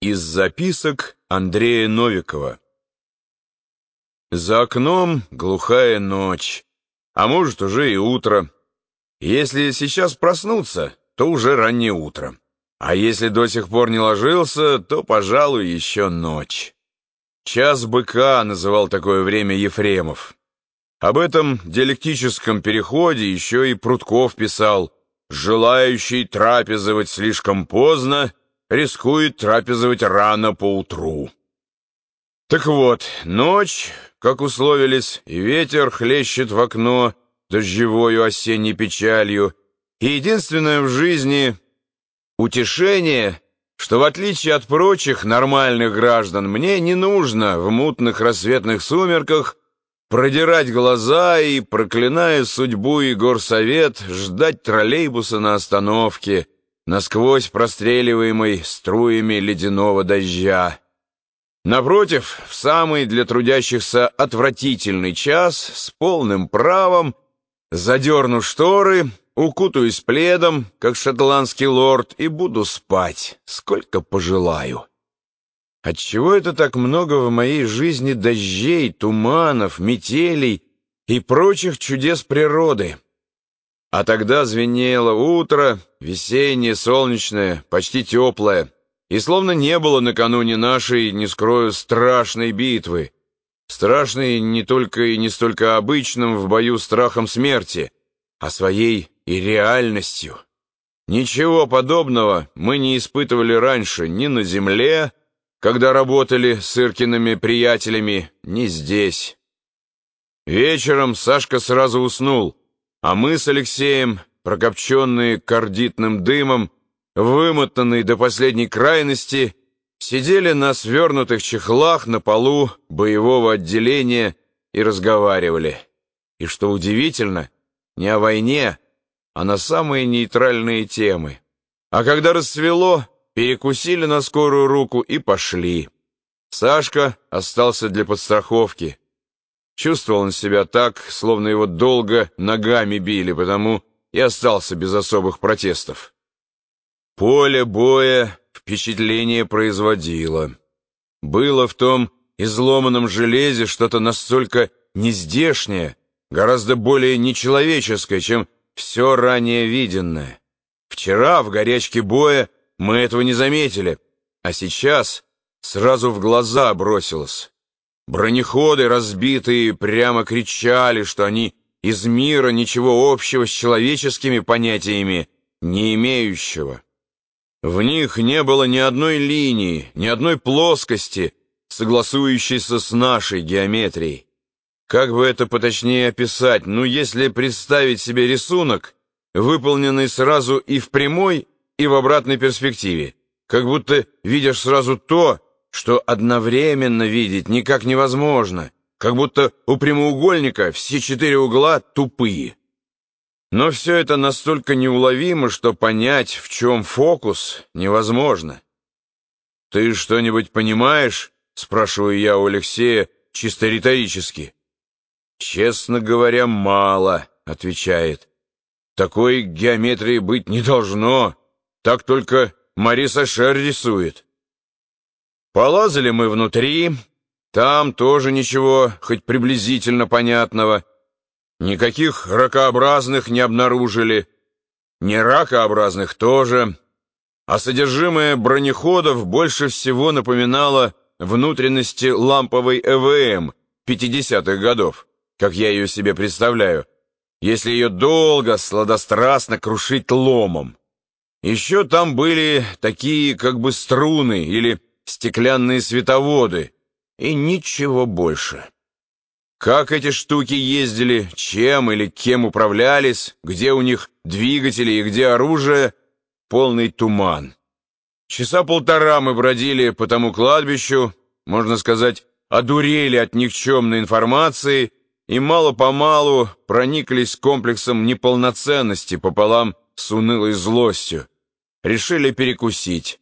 Из записок Андрея Новикова За окном глухая ночь, а может уже и утро. Если сейчас проснуться, то уже раннее утро. А если до сих пор не ложился, то, пожалуй, еще ночь. «Час быка» называл такое время Ефремов. Об этом диалектическом переходе еще и Прутков писал «Желающий трапезовать слишком поздно рискует трапезовать рано поутру. Так вот, ночь, как условились, и ветер хлещет в окно дождевою осенней печалью, и единственное в жизни утешение, что в отличие от прочих нормальных граждан, мне не нужно в мутных рассветных сумерках продирать глаза и, проклиная судьбу и горсовет, ждать троллейбуса на остановке, насквозь простреливаемый струями ледяного дождя. Напротив, в самый для трудящихся отвратительный час, с полным правом, задерну шторы, укутаюсь пледом, как шотландский лорд, и буду спать, сколько пожелаю. Отчего это так много в моей жизни дождей, туманов, метелей и прочих чудес природы? А тогда звенело утро, весеннее, солнечное, почти теплое, и словно не было накануне нашей, не скрою, страшной битвы. Страшной не только и не столько обычным в бою страхом смерти, а своей и реальностью. Ничего подобного мы не испытывали раньше ни на земле, когда работали с Иркиными приятелями, ни здесь. Вечером Сашка сразу уснул, а мы с Алексеем, прокопченные кардитным дымом, вымотанные до последней крайности, сидели на свернутых чехлах на полу боевого отделения и разговаривали. И что удивительно, не о войне, а на самые нейтральные темы. А когда рассвело, перекусили на скорую руку и пошли. Сашка остался для подстраховки. Чувствовал он себя так, словно его долго ногами били, потому и остался без особых протестов. Поле боя впечатление производило. Было в том изломанном железе что-то настолько нездешнее, гораздо более нечеловеческое, чем все ранее виденное. Вчера в горячке боя мы этого не заметили, а сейчас сразу в глаза бросилось. Бронеходы, разбитые, прямо кричали, что они из мира ничего общего с человеческими понятиями не имеющего. В них не было ни одной линии, ни одной плоскости, согласующейся с нашей геометрией. Как бы это поточнее описать, ну если представить себе рисунок, выполненный сразу и в прямой, и в обратной перспективе, как будто видишь сразу то, что одновременно видеть никак невозможно, как будто у прямоугольника все четыре угла тупые. Но все это настолько неуловимо, что понять, в чем фокус, невозможно. «Ты что-нибудь понимаешь?» — спрашиваю я у Алексея чисто риторически. «Честно говоря, мало», — отвечает. «Такой геометрии быть не должно. Так только Мариса Шер рисует». Полазали мы внутри, там тоже ничего, хоть приблизительно понятного. Никаких ракообразных не обнаружили, не ракообразных тоже. А содержимое бронеходов больше всего напоминало внутренности ламповой ЭВМ 50-х годов, как я ее себе представляю, если ее долго, сладострастно крушить ломом. Еще там были такие как бы струны или стеклянные световоды и ничего больше. Как эти штуки ездили, чем или кем управлялись, где у них двигатели и где оружие — полный туман. Часа полтора мы бродили по тому кладбищу, можно сказать, одурели от никчемной информации и мало-помалу прониклись комплексом неполноценности пополам с унылой злостью. Решили перекусить.